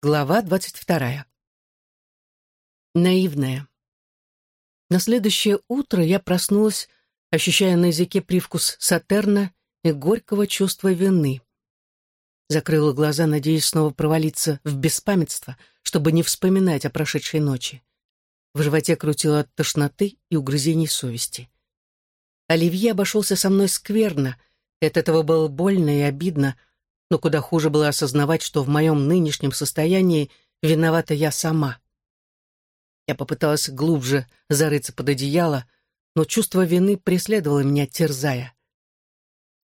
Глава двадцать вторая. Наивная. На следующее утро я проснулась, ощущая на языке привкус сатерна и горького чувства вины. Закрыла глаза, надеясь снова провалиться в беспамятство, чтобы не вспоминать о прошедшей ночи. В животе крутило от тошноты и угрызений совести. Оливье обошелся со мной скверно, и от этого было больно и обидно, но куда хуже было осознавать, что в моем нынешнем состоянии виновата я сама. Я попыталась глубже зарыться под одеяло, но чувство вины преследовало меня, терзая.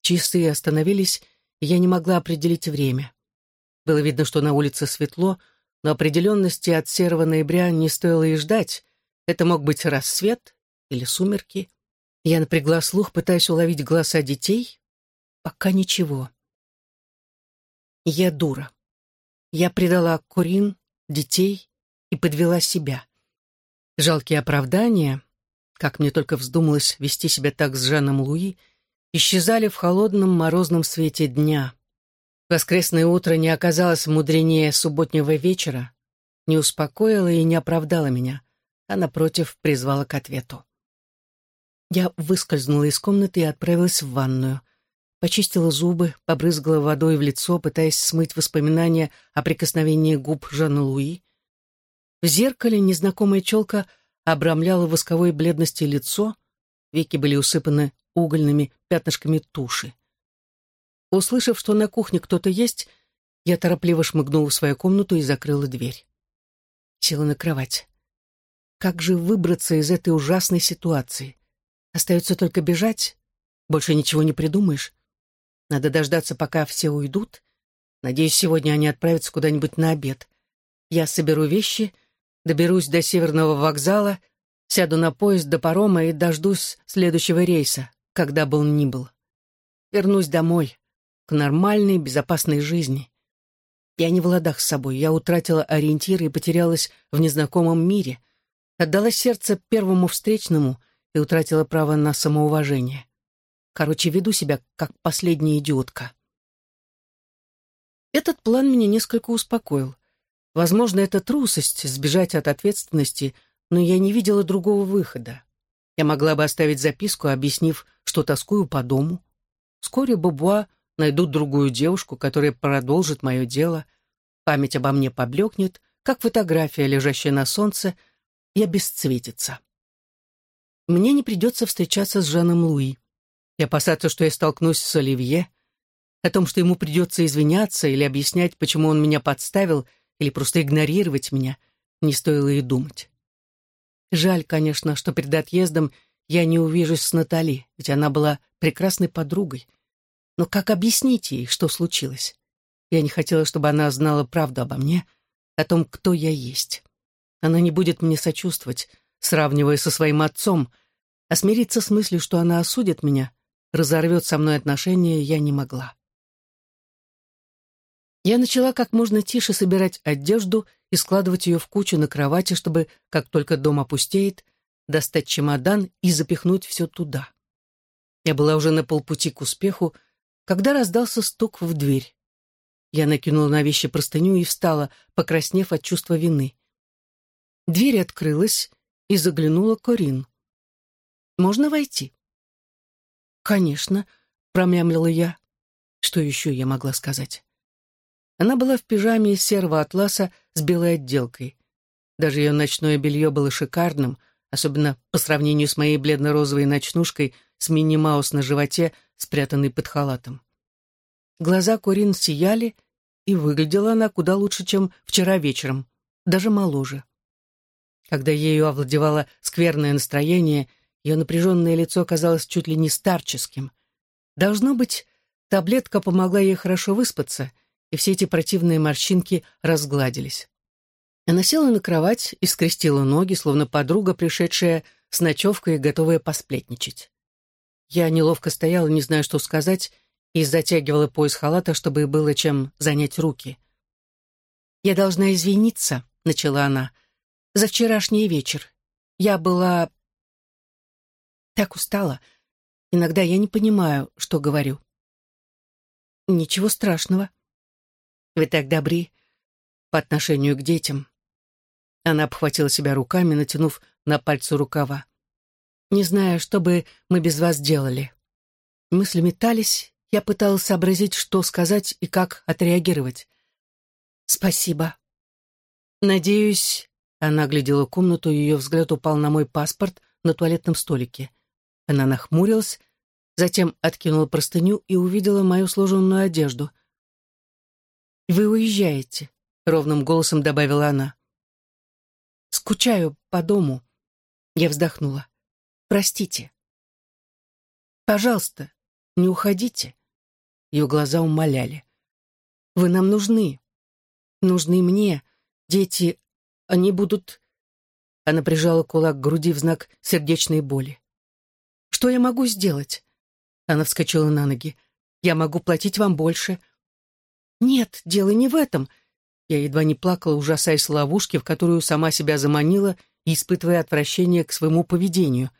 Часы остановились, и я не могла определить время. Было видно, что на улице светло, но определенности от серого ноября не стоило и ждать. Это мог быть рассвет или сумерки. Я напрягла слух, пытаясь уловить голоса детей. Пока ничего. Я дура. Я предала Курин, детей и подвела себя. Жалкие оправдания, как мне только вздумалось вести себя так с Жаном Луи, исчезали в холодном морозном свете дня. Воскресное утро не оказалось мудренее субботнего вечера, не успокоило и не оправдало меня, а, напротив, призвало к ответу. Я выскользнула из комнаты и отправилась в ванную почистила зубы, побрызгала водой в лицо, пытаясь смыть воспоминания о прикосновении губ Жанны Луи. В зеркале незнакомая челка обрамляла восковой бледности лицо, веки были усыпаны угольными пятнышками туши. Услышав, что на кухне кто-то есть, я торопливо шмыгнула в свою комнату и закрыла дверь. Села на кровать. Как же выбраться из этой ужасной ситуации? Остается только бежать? Больше ничего не придумаешь? Надо дождаться, пока все уйдут. Надеюсь, сегодня они отправятся куда-нибудь на обед. Я соберу вещи, доберусь до северного вокзала, сяду на поезд до парома и дождусь следующего рейса, когда бы он ни был. Вернусь домой, к нормальной, безопасной жизни. Я не в ладах с собой, я утратила ориентиры и потерялась в незнакомом мире, отдала сердце первому встречному и утратила право на самоуважение. Короче, веду себя как последняя идиотка. Этот план меня несколько успокоил. Возможно, это трусость, сбежать от ответственности, но я не видела другого выхода. Я могла бы оставить записку, объяснив, что тоскую по дому. Вскоре Бубуа найдут другую девушку, которая продолжит мое дело. Память обо мне поблекнет, как фотография, лежащая на солнце, и обесцветится. Мне не придется встречаться с Жаном Луи и опасаться, что я столкнусь с Оливье, о том, что ему придется извиняться или объяснять, почему он меня подставил, или просто игнорировать меня, не стоило и думать. Жаль, конечно, что перед отъездом я не увижусь с Натали, ведь она была прекрасной подругой. Но как объяснить ей, что случилось? Я не хотела, чтобы она знала правду обо мне, о том, кто я есть. Она не будет мне сочувствовать, сравнивая со своим отцом, а смириться с мыслью, что она осудит меня, разорвет со мной отношения, я не могла. Я начала как можно тише собирать одежду и складывать ее в кучу на кровати, чтобы, как только дом опустеет, достать чемодан и запихнуть все туда. Я была уже на полпути к успеху, когда раздался стук в дверь. Я накинула на вещи простыню и встала, покраснев от чувства вины. Дверь открылась, и заглянула Корин. «Можно войти?» «Конечно», — промямлила я. Что еще я могла сказать? Она была в пижаме из серого атласа с белой отделкой. Даже ее ночное белье было шикарным, особенно по сравнению с моей бледно-розовой ночнушкой с мини-маус на животе, спрятанной под халатом. Глаза Корин сияли, и выглядела она куда лучше, чем вчера вечером, даже моложе. Когда ею овладевало скверное настроение, ее напряженное лицо казалось чуть ли не старческим. Должно быть, таблетка помогла ей хорошо выспаться, и все эти противные морщинки разгладились. Она села на кровать и скрестила ноги, словно подруга, пришедшая с ночевкой готовая посплетничать. Я неловко стояла, не зная, что сказать, и затягивала пояс халата, чтобы было чем занять руки. «Я должна извиниться», — начала она, — «за вчерашний вечер. Я была так устала. Иногда я не понимаю, что говорю. Ничего страшного. Вы так добры. по отношению к детям. Она обхватила себя руками, натянув на пальцы рукава. «Не знаю, что бы мы без вас делали». Мысли метались, я пыталась сообразить, что сказать и как отреагировать. «Спасибо». «Надеюсь...» Она оглядела комнату, ее взгляд упал на мой паспорт на туалетном столике. Она нахмурилась, затем откинула простыню и увидела мою сложенную одежду. «Вы уезжаете», — ровным голосом добавила она. «Скучаю по дому». Я вздохнула. «Простите». «Пожалуйста, не уходите». Ее глаза умоляли. «Вы нам нужны. Нужны мне. Дети, они будут...» Она прижала кулак к груди в знак сердечной боли. «Что я могу сделать?» Она вскочила на ноги. «Я могу платить вам больше». «Нет, дело не в этом». Я едва не плакала, ужасаясь ловушке, в которую сама себя заманила и испытывая отвращение к своему поведению.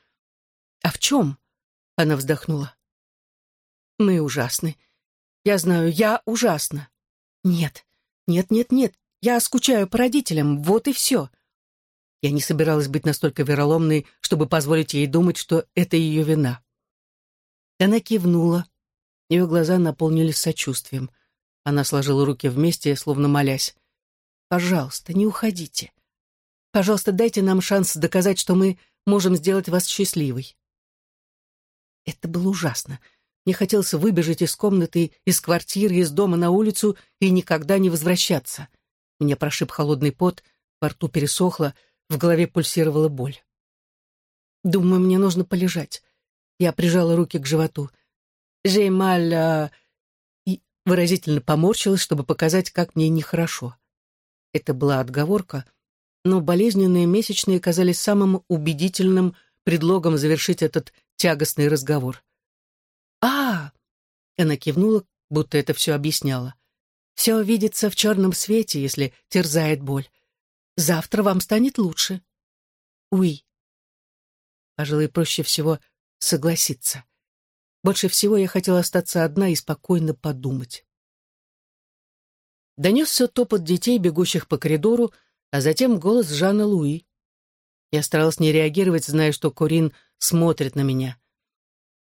«А в чем?» Она вздохнула. «Мы ужасны. Я знаю, я ужасна. Нет, нет, нет, нет, я скучаю по родителям, вот и все. Я не собиралась быть настолько вероломной, чтобы позволить ей думать, что это ее вина. Она кивнула. Ее глаза наполнились сочувствием. Она сложила руки вместе, словно молясь. «Пожалуйста, не уходите. Пожалуйста, дайте нам шанс доказать, что мы можем сделать вас счастливой». Это было ужасно. Мне хотелось выбежать из комнаты, из квартиры, из дома на улицу и никогда не возвращаться. Меня прошиб холодный пот, во рту пересохло, в голове пульсировала боль. Думаю, мне нужно полежать. Я прижала руки к животу. «Жеймаль...» а... и выразительно поморщилась, чтобы показать, как мне нехорошо. Это была отговорка, но болезненные месячные казались самым убедительным предлогом завершить этот тягостный разговор. «А!» — она кивнула, будто это все объясняла. «Все видится в черном свете, если терзает боль. Завтра вам станет лучше. Уи. Пожалуй, проще всего согласиться. Больше всего я хотела остаться одна и спокойно подумать. Донесся топот детей, бегущих по коридору, а затем голос Жанны Луи. Я старалась не реагировать, зная, что Корин смотрит на меня.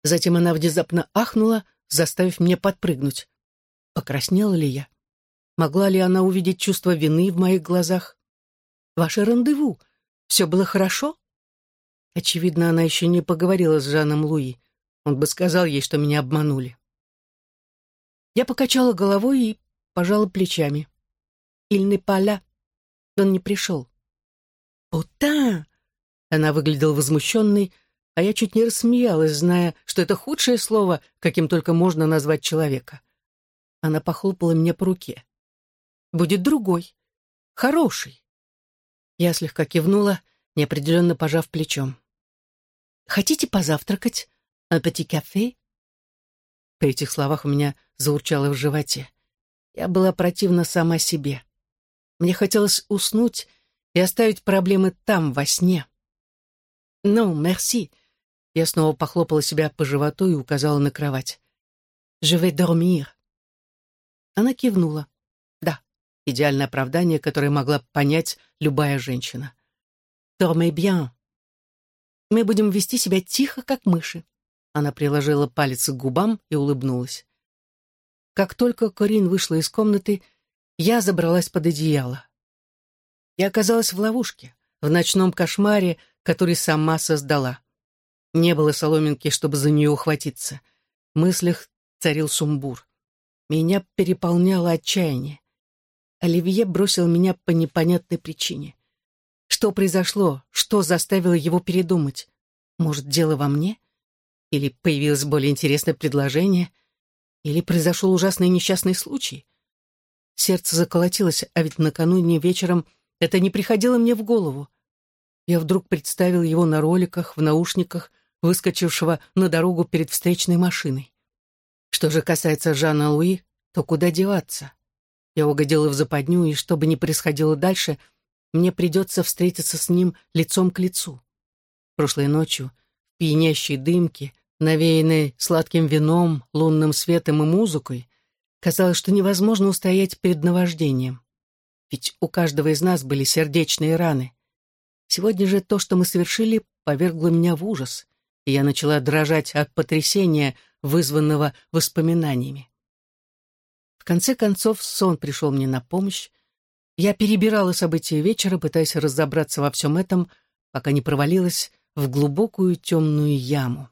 Затем она внезапно ахнула, заставив меня подпрыгнуть. Покраснела ли я? Могла ли она увидеть чувство вины в моих глазах? Ваше рандеву. Все было хорошо?» Очевидно, она еще не поговорила с Жаном Луи. Он бы сказал ей, что меня обманули. Я покачала головой и пожала плечами. «Иль не поля». Он не пришел. «Путан!» Она выглядела возмущенной, а я чуть не рассмеялась, зная, что это худшее слово, каким только можно назвать человека. Она похлопала меня по руке. «Будет другой. Хороший. Я слегка кивнула, неопределенно пожав плечом. «Хотите позавтракать? Аппети кафе?» При этих словах у меня заурчало в животе. Я была противна сама себе. Мне хотелось уснуть и оставить проблемы там, во сне. «Ну, мерси». Я снова похлопала себя по животу и указала на кровать. «Je vais dormir». Она кивнула идеальное оправдание, которое могла понять любая женщина. «Dormez bien». «Мы будем вести себя тихо, как мыши». Она приложила палец к губам и улыбнулась. Как только Корин вышла из комнаты, я забралась под одеяло. Я оказалась в ловушке, в ночном кошмаре, который сама создала. Не было соломинки, чтобы за нее ухватиться. В мыслях царил сумбур. Меня переполняло отчаяние. Оливье бросил меня по непонятной причине. Что произошло? Что заставило его передумать? Может, дело во мне? Или появилось более интересное предложение? Или произошел ужасный несчастный случай? Сердце заколотилось, а ведь накануне вечером это не приходило мне в голову. Я вдруг представил его на роликах, в наушниках, выскочившего на дорогу перед встречной машиной. Что же касается Жана Луи, то куда деваться? Я угодила в западню, и что бы ни происходило дальше, мне придется встретиться с ним лицом к лицу. Прошлой ночью, в пьянящей дымке, навеянной сладким вином, лунным светом и музыкой, казалось, что невозможно устоять перед наваждением. Ведь у каждого из нас были сердечные раны. Сегодня же то, что мы совершили, повергло меня в ужас, и я начала дрожать от потрясения, вызванного воспоминаниями. В конце концов, сон пришел мне на помощь. Я перебирала события вечера, пытаясь разобраться во всем этом, пока не провалилась в глубокую темную яму.